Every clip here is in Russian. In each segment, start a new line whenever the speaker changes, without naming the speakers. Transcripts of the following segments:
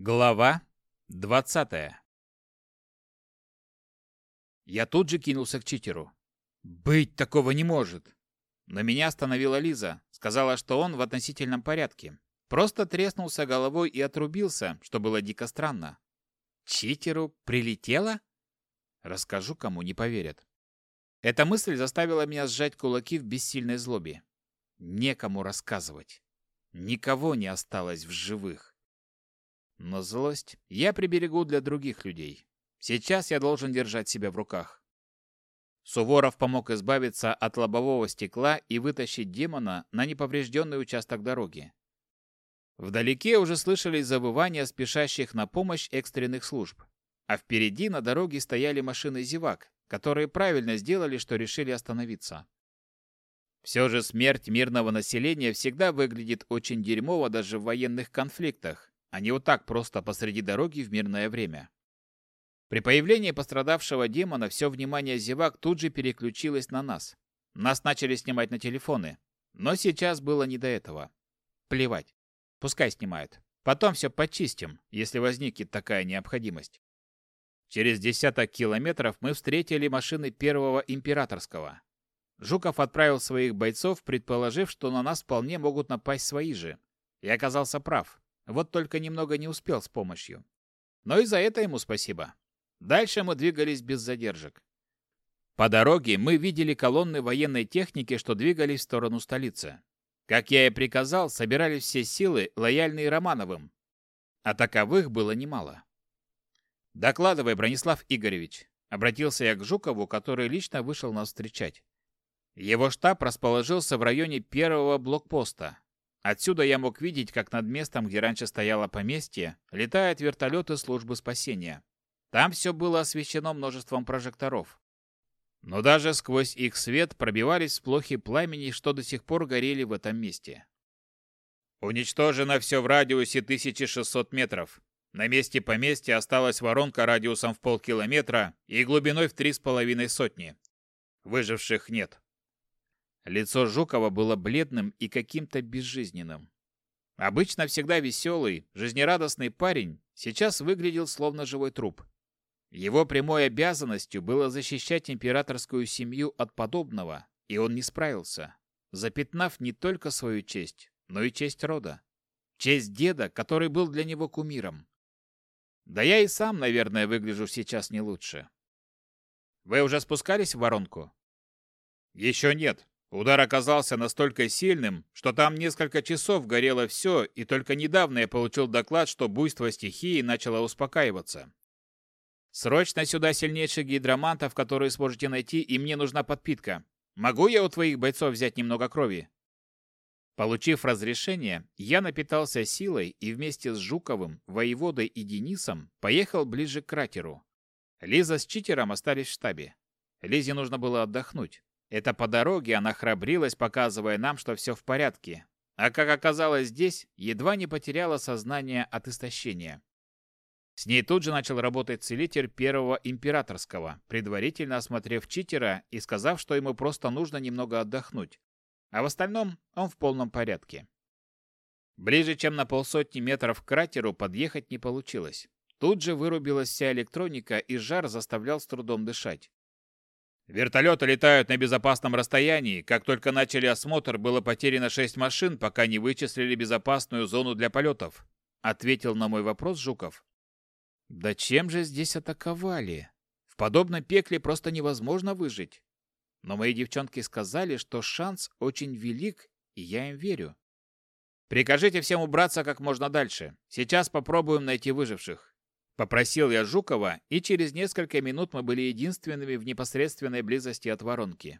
Глава 20 Я тут же кинулся к читеру. Быть такого не может. Но меня остановила Лиза, сказала, что он в относительном порядке. Просто треснулся головой и отрубился, что было дико странно. Читеру прилетело? Расскажу, кому не поверят. Эта мысль заставила меня сжать кулаки в бессильной злобе. Некому рассказывать. Никого не осталось в живых. Но злость я приберегу для других людей. Сейчас я должен держать себя в руках. Суворов помог избавиться от лобового стекла и вытащить демона на неповрежденный участок дороги. Вдалеке уже слышались завывания спешащих на помощь экстренных служб. А впереди на дороге стояли машины зевак, которые правильно сделали, что решили остановиться. Все же смерть мирного населения всегда выглядит очень дерьмово даже в военных конфликтах, а не вот так просто посреди дороги в мирное время. При появлении пострадавшего демона все внимание зевак тут же переключилось на нас. Нас начали снимать на телефоны. Но сейчас было не до этого. Плевать. Пускай снимают. Потом все почистим, если возникнет такая необходимость. Через десяток километров мы встретили машины первого императорского. Жуков отправил своих бойцов, предположив, что на нас вполне могут напасть свои же. И оказался прав. Вот только немного не успел с помощью. Но и за это ему спасибо. Дальше мы двигались без задержек. По дороге мы видели колонны военной техники, что двигались в сторону столицы. Как я и приказал, собирались все силы, лояльные Романовым. А таковых было немало. «Докладывай, Бронислав Игоревич», — обратился я к Жукову, который лично вышел нас встречать. Его штаб расположился в районе первого блокпоста, Отсюда я мог видеть, как над местом, где раньше стояло поместье, летают вертолеты службы спасения. Там все было освещено множеством прожекторов. Но даже сквозь их свет пробивались сплохи пламени, что до сих пор горели в этом месте. Уничтожено все в радиусе 1600 метров. На месте поместья осталась воронка радиусом в полкилометра и глубиной в три с половиной сотни. Выживших нет. Лицо Жукова было бледным и каким-то безжизненным. Обычно всегда веселый, жизнерадостный парень сейчас выглядел словно живой труп. Его прямой обязанностью было защищать императорскую семью от подобного, и он не справился, запятнав не только свою честь, но и честь рода. Честь деда, который был для него кумиром. Да я и сам, наверное, выгляжу сейчас не лучше. Вы уже спускались в воронку? Еще нет, Удар оказался настолько сильным, что там несколько часов горело все, и только недавно я получил доклад, что буйство стихии начало успокаиваться. Срочно сюда сильнейших гидромантов, которые сможете найти, и мне нужна подпитка. Могу я у твоих бойцов взять немного крови? Получив разрешение, я напитался силой и вместе с Жуковым, воеводой и Денисом поехал ближе к кратеру. Лиза с читером остались в штабе. Лизе нужно было отдохнуть. Это по дороге она храбрилась, показывая нам, что все в порядке. А как оказалось здесь, едва не потеряла сознание от истощения. С ней тут же начал работать целитель первого императорского, предварительно осмотрев читера и сказав, что ему просто нужно немного отдохнуть. А в остальном он в полном порядке. Ближе, чем на полсотни метров к кратеру, подъехать не получилось. Тут же вырубилась вся электроника, и жар заставлял с трудом дышать. Вертолеты летают на безопасном расстоянии. Как только начали осмотр, было потеряно шесть машин, пока не вычислили безопасную зону для полетов. Ответил на мой вопрос Жуков. Да чем же здесь атаковали? В подобном пекле просто невозможно выжить. Но мои девчонки сказали, что шанс очень велик, и я им верю. Прикажите всем убраться как можно дальше. Сейчас попробуем найти выживших. Попросил я Жукова, и через несколько минут мы были единственными в непосредственной близости от воронки.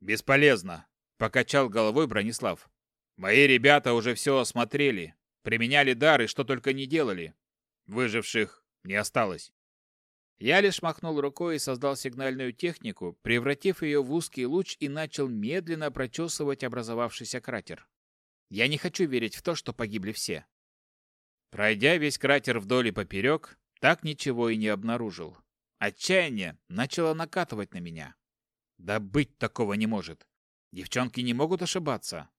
«Бесполезно», — покачал головой Бронислав. «Мои ребята уже все осмотрели, применяли дары, что только не делали. Выживших не осталось». Я лишь махнул рукой и создал сигнальную технику, превратив ее в узкий луч и начал медленно прочесывать образовавшийся кратер. Я не хочу верить в то, что погибли все. Пройдя весь кратер вдоль и поперек, так ничего и не обнаружил. Отчаяние начало накатывать на меня. Да быть такого не может. Девчонки не могут ошибаться.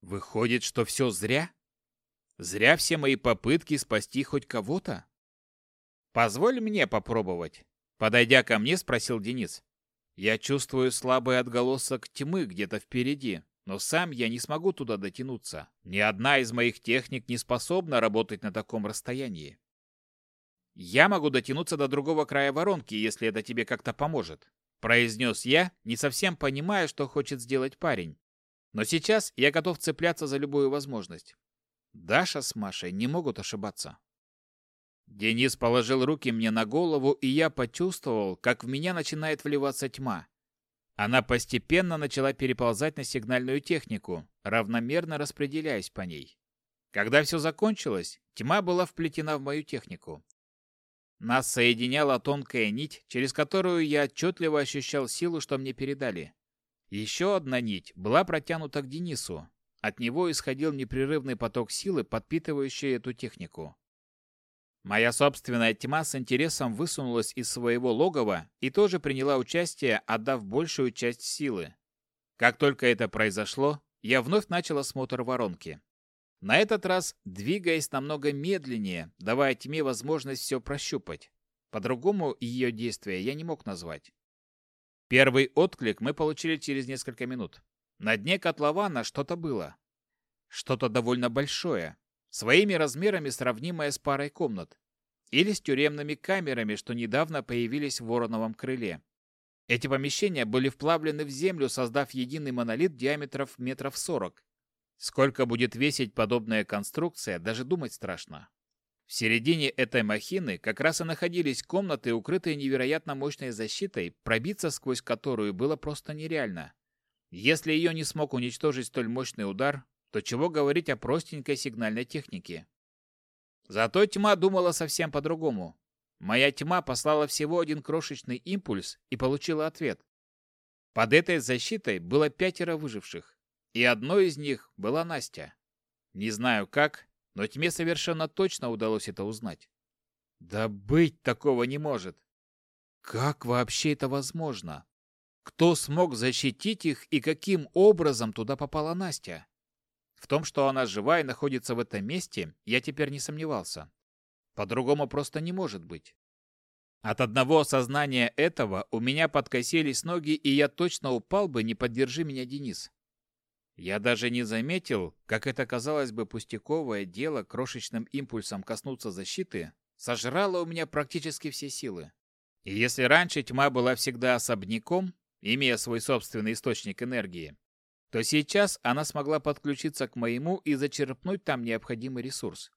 Выходит, что все зря? Зря все мои попытки спасти хоть кого-то. Позволь мне попробовать. Подойдя ко мне, спросил Денис. Я чувствую слабый отголосок тьмы где-то впереди, но сам я не смогу туда дотянуться. Ни одна из моих техник не способна работать на таком расстоянии. Я могу дотянуться до другого края воронки, если это тебе как-то поможет, произнес я, не совсем понимая, что хочет сделать парень. Но сейчас я готов цепляться за любую возможность. Даша с Машей не могут ошибаться. Денис положил руки мне на голову, и я почувствовал, как в меня начинает вливаться тьма. Она постепенно начала переползать на сигнальную технику, равномерно распределяясь по ней. Когда все закончилось, тьма была вплетена в мою технику. Нас соединяла тонкая нить, через которую я отчетливо ощущал силу, что мне передали. Еще одна нить была протянута к Денису. От него исходил непрерывный поток силы, подпитывающий эту технику. Моя собственная тьма с интересом высунулась из своего логова и тоже приняла участие, отдав большую часть силы. Как только это произошло, я вновь начал осмотр воронки. На этот раз двигаясь намного медленнее, давая тьме возможность все прощупать. По-другому ее действия я не мог назвать. Первый отклик мы получили через несколько минут. На дне котлована что-то было. Что-то довольно большое, своими размерами сравнимое с парой комнат, или с тюремными камерами, что недавно появились в Вороновом крыле. Эти помещения были вплавлены в землю, создав единый монолит диаметров метров сорок. Сколько будет весить подобная конструкция, даже думать страшно. В середине этой махины как раз и находились комнаты, укрытые невероятно мощной защитой, пробиться сквозь которую было просто нереально. Если ее не смог уничтожить столь мощный удар, то чего говорить о простенькой сигнальной технике? Зато тьма думала совсем по-другому. Моя тьма послала всего один крошечный импульс и получила ответ. Под этой защитой было пятеро выживших, и одной из них была Настя. Не знаю как, но тьме совершенно точно удалось это узнать. Да быть такого не может. Как вообще это возможно? Кто смог защитить их и каким образом туда попала Настя? В том, что она жива и находится в этом месте, я теперь не сомневался. По-другому просто не может быть. От одного осознания этого у меня подкосились ноги, и я точно упал бы, не поддержи меня, Денис. Я даже не заметил, как это, казалось бы, пустяковое дело крошечным импульсом коснуться защиты, сожрало у меня практически все силы. И если раньше тьма была всегда особняком, имея свой собственный источник энергии, то сейчас она смогла подключиться к моему и зачерпнуть там необходимый ресурс.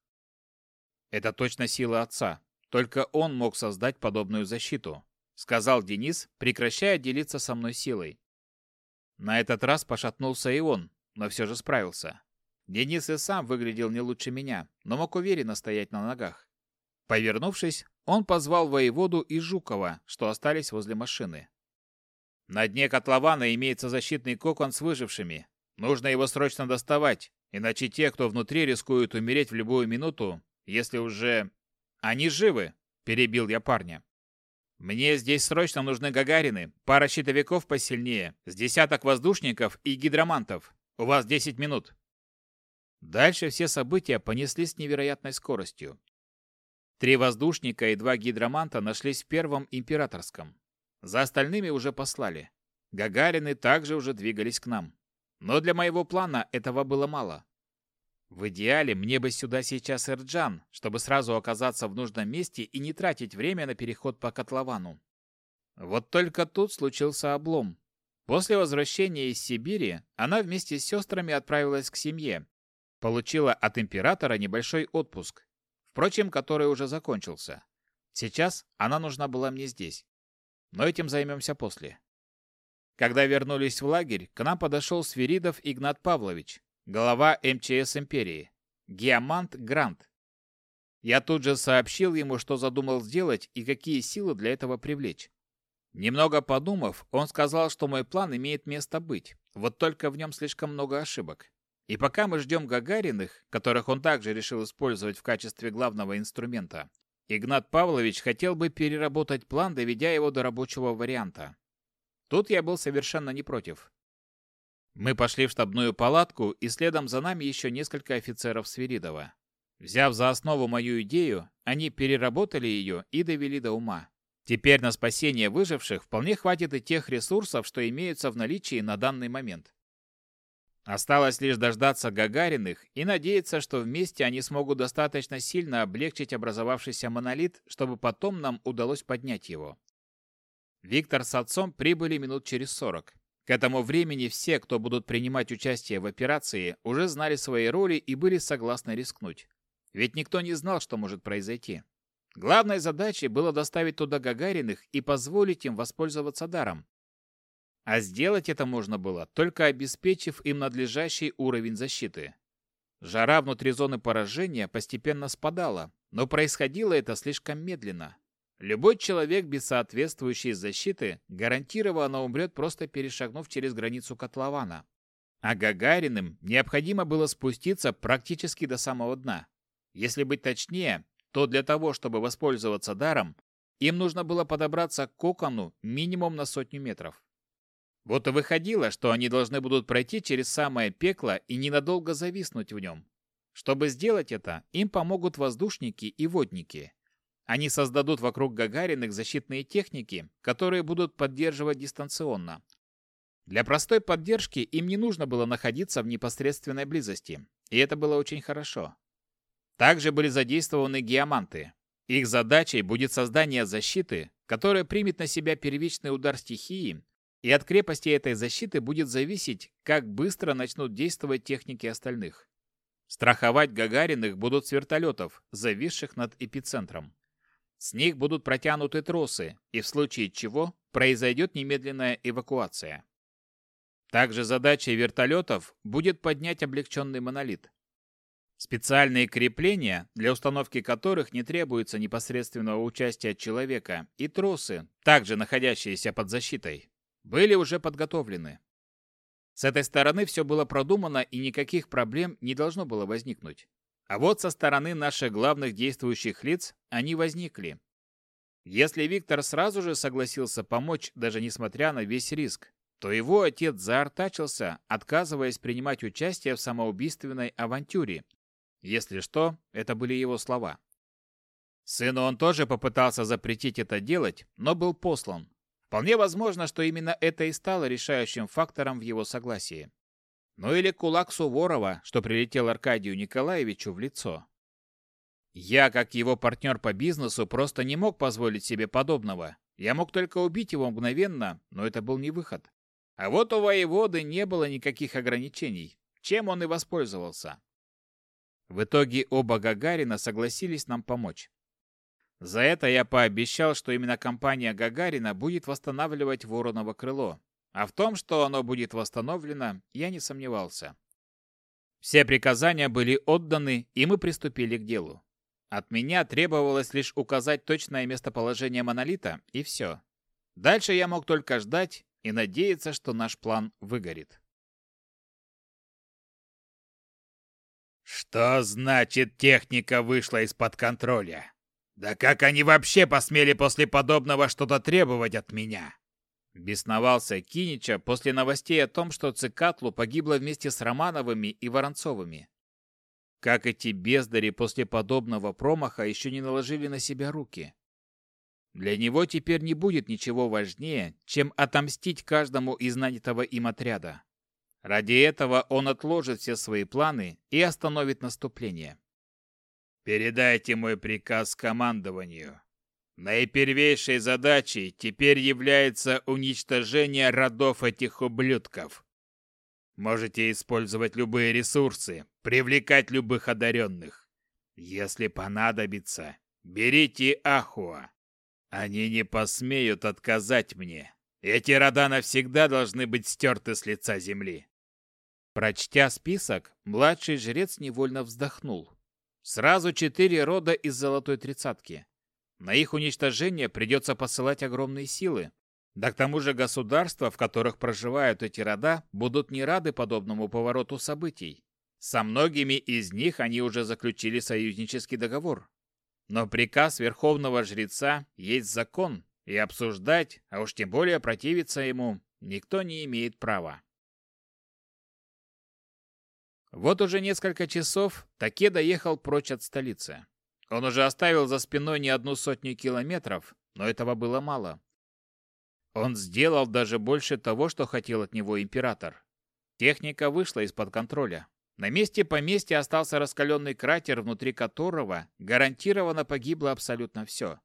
Это точно сила отца. Только он мог создать подобную защиту, сказал Денис, прекращая делиться со мной силой. На этот раз пошатнулся и он, но все же справился. Денис и сам выглядел не лучше меня, но мог уверенно стоять на ногах. Повернувшись, он позвал воеводу и Жукова, что остались возле машины. На дне котлована имеется защитный кокон с выжившими. Нужно его срочно доставать, иначе те, кто внутри, рискуют умереть в любую минуту, если уже... Они живы, перебил я парня. Мне здесь срочно нужны гагарины, пара щитовиков посильнее, с десяток воздушников и гидромантов. У вас 10 минут. Дальше все события понеслись с невероятной скоростью. Три воздушника и два гидроманта нашлись в первом императорском. За остальными уже послали. Гагарины также уже двигались к нам. Но для моего плана этого было мало. В идеале мне бы сюда сейчас Эрджан, чтобы сразу оказаться в нужном месте и не тратить время на переход по котловану. Вот только тут случился облом. После возвращения из Сибири она вместе с сестрами отправилась к семье. Получила от императора небольшой отпуск, впрочем, который уже закончился. Сейчас она нужна была мне здесь но этим займемся после. Когда вернулись в лагерь, к нам подошел Свиридов Игнат Павлович, глава МЧС империи, Геомант Грант. Я тут же сообщил ему, что задумал сделать и какие силы для этого привлечь. Немного подумав, он сказал, что мой план имеет место быть, вот только в нем слишком много ошибок. И пока мы ждем Гагариных, которых он также решил использовать в качестве главного инструмента, Игнат Павлович хотел бы переработать план, доведя его до рабочего варианта. Тут я был совершенно не против. Мы пошли в штабную палатку, и следом за нами еще несколько офицеров Свиридова. Взяв за основу мою идею, они переработали ее и довели до ума. Теперь на спасение выживших вполне хватит и тех ресурсов, что имеются в наличии на данный момент. Осталось лишь дождаться Гагариных и надеяться, что вместе они смогут достаточно сильно облегчить образовавшийся монолит, чтобы потом нам удалось поднять его. Виктор с отцом прибыли минут через сорок. К этому времени все, кто будут принимать участие в операции, уже знали свои роли и были согласны рискнуть. Ведь никто не знал, что может произойти. Главной задачей было доставить туда Гагариных и позволить им воспользоваться даром. А сделать это можно было, только обеспечив им надлежащий уровень защиты. Жара внутри зоны поражения постепенно спадала, но происходило это слишком медленно. Любой человек без соответствующей защиты гарантированно умрет, просто перешагнув через границу котлована. А Гагариным необходимо было спуститься практически до самого дна. Если быть точнее, то для того, чтобы воспользоваться даром, им нужно было подобраться к кокону минимум на сотню метров. Вот и выходило, что они должны будут пройти через самое пекло и ненадолго зависнуть в нем. Чтобы сделать это, им помогут воздушники и водники. Они создадут вокруг Гагариных защитные техники, которые будут поддерживать дистанционно. Для простой поддержки им не нужно было находиться в непосредственной близости, и это было очень хорошо. Также были задействованы геоманты. Их задачей будет создание защиты, которая примет на себя первичный удар стихии, и от крепости этой защиты будет зависеть, как быстро начнут действовать техники остальных. Страховать Гагариных будут с вертолетов, зависших над эпицентром. С них будут протянуты тросы, и в случае чего произойдет немедленная эвакуация. Также задачей вертолетов будет поднять облегченный монолит. Специальные крепления, для установки которых не требуется непосредственного участия человека, и тросы, также находящиеся под защитой, были уже подготовлены. С этой стороны все было продумано и никаких проблем не должно было возникнуть. А вот со стороны наших главных действующих лиц они возникли. Если Виктор сразу же согласился помочь, даже несмотря на весь риск, то его отец заортачился, отказываясь принимать участие в самоубийственной авантюре, если что, это были его слова. Сыну он тоже попытался запретить это делать, но был послан. Вполне возможно, что именно это и стало решающим фактором в его согласии. Ну или кулак Суворова, что прилетел Аркадию Николаевичу в лицо. Я, как его партнер по бизнесу, просто не мог позволить себе подобного. Я мог только убить его мгновенно, но это был не выход. А вот у воеводы не было никаких ограничений, чем он и воспользовался. В итоге оба Гагарина согласились нам помочь. За это я пообещал, что именно компания Гагарина будет восстанавливать Вороново крыло. А в том, что оно будет восстановлено, я не сомневался. Все приказания были отданы, и мы приступили к делу. От меня требовалось лишь указать точное местоположение монолита, и все. Дальше я мог только ждать и надеяться, что наш план выгорит.
Что значит техника вышла из-под контроля? Да как они вообще посмели после подобного что-то требовать от меня?
Бесновался Кинича после новостей о том, что Цикатлу погибла вместе с Романовыми и Воронцовыми. Как эти бездари после подобного промаха еще не наложили на себя руки. Для него теперь не будет ничего важнее, чем отомстить каждому из нанятого им отряда. Ради этого он отложит все свои планы и остановит наступление.
Передайте мой приказ командованию. Наипервейшей задачей теперь является уничтожение родов этих ублюдков. Можете использовать любые ресурсы, привлекать любых одаренных. Если понадобится, берите Ахуа. Они не посмеют отказать мне. Эти рода навсегда должны быть стерты с лица земли.
Прочтя список, младший жрец невольно вздохнул. Сразу четыре рода из золотой тридцатки. На их уничтожение придется посылать огромные силы. Да к тому же государства, в которых проживают эти рода, будут не рады подобному повороту событий. Со многими из них они уже заключили союзнический договор. Но приказ верховного жреца есть закон, и обсуждать, а уж тем более противиться ему, никто не имеет права. Вот уже несколько часов Такеда ехал прочь от столицы. Он уже оставил за спиной не одну сотню километров, но этого было мало. Он сделал даже больше того, что хотел от него император. Техника вышла из-под контроля. На месте поместья остался раскаленный кратер, внутри которого гарантированно погибло абсолютно все.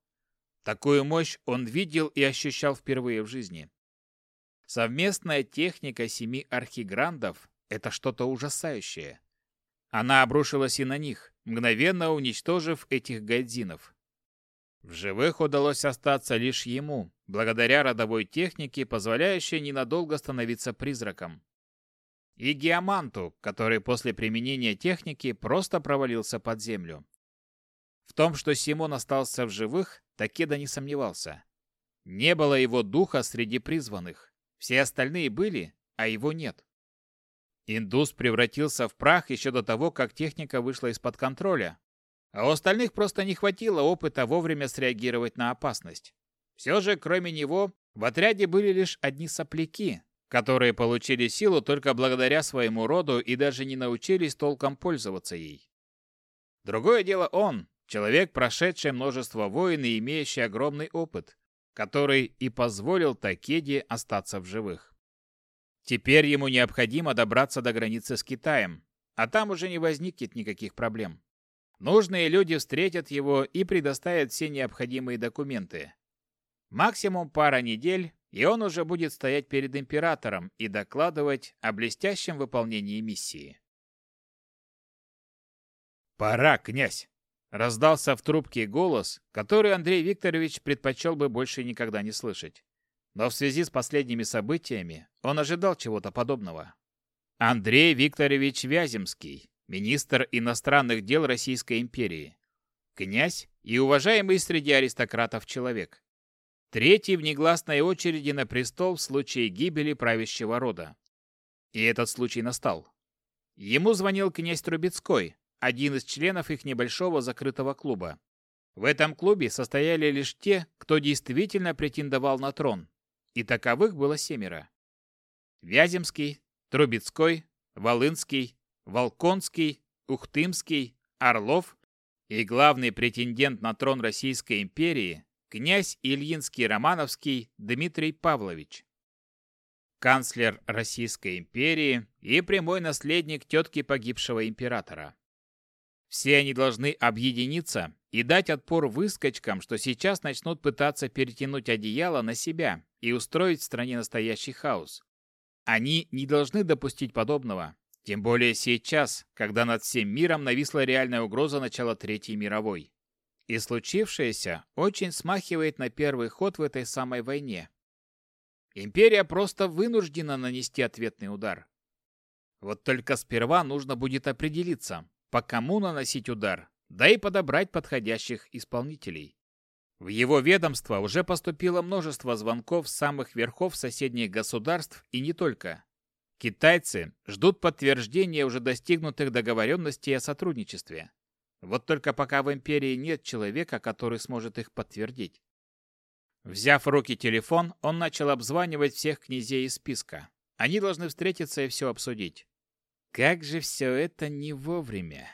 Такую мощь он видел и ощущал впервые в жизни. Совместная техника семи архиграндов – это что-то ужасающее. Она обрушилась и на них, мгновенно уничтожив этих гайдзинов. В живых удалось остаться лишь ему, благодаря родовой технике, позволяющей ненадолго становиться призраком. И Геоманту, который после применения техники просто провалился под землю. В том, что Симон остался в живых, Такеда не сомневался. Не было его духа среди призванных. Все остальные были, а его нет. Индус превратился в прах еще до того, как техника вышла из-под контроля, а у остальных просто не хватило опыта вовремя среагировать на опасность. Все же, кроме него, в отряде были лишь одни сопляки, которые получили силу только благодаря своему роду и даже не научились толком пользоваться ей. Другое дело он, человек, прошедший множество войн и имеющий огромный опыт, который и позволил Такеде остаться в живых. Теперь ему необходимо добраться до границы с Китаем, а там уже не возникнет никаких проблем. Нужные люди встретят его и предоставят все необходимые документы. Максимум пара недель, и он уже будет стоять перед императором и докладывать о блестящем выполнении миссии. «Пора, князь!» — раздался в трубке голос, который Андрей Викторович предпочел бы больше никогда не слышать. Но в связи с последними событиями он ожидал чего-то подобного. Андрей Викторович Вяземский, министр иностранных дел Российской империи, князь и уважаемый среди аристократов человек. Третий в негласной очереди на престол в случае гибели правящего рода. И этот случай настал. Ему звонил князь Трубецкой, один из членов их небольшого закрытого клуба. В этом клубе состояли лишь те, кто действительно претендовал на трон, и таковых было семеро. Вяземский, Трубецкой, Волынский, Волконский, Ухтымский, Орлов и главный претендент на трон Российской империи князь Ильинский-Романовский Дмитрий Павлович. Канцлер Российской империи и прямой наследник тетки погибшего императора. Все они должны объединиться и дать отпор выскочкам, что сейчас начнут пытаться перетянуть одеяло на себя и устроить в стране настоящий хаос. Они не должны допустить подобного, тем более сейчас, когда над всем миром нависла реальная угроза начала Третьей мировой. И случившееся очень смахивает на первый ход в этой самой войне. Империя просто вынуждена нанести ответный удар. Вот только сперва нужно будет определиться, по кому наносить удар, да и подобрать подходящих исполнителей. В его ведомство уже поступило множество звонков с самых верхов соседних государств и не только. Китайцы ждут подтверждения уже достигнутых договоренностей о сотрудничестве. Вот только пока в империи нет человека, который сможет их подтвердить. Взяв в руки телефон, он начал обзванивать всех князей из списка. Они должны встретиться и все обсудить. Как же все это не вовремя.